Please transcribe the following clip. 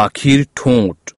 आखिर ठोंट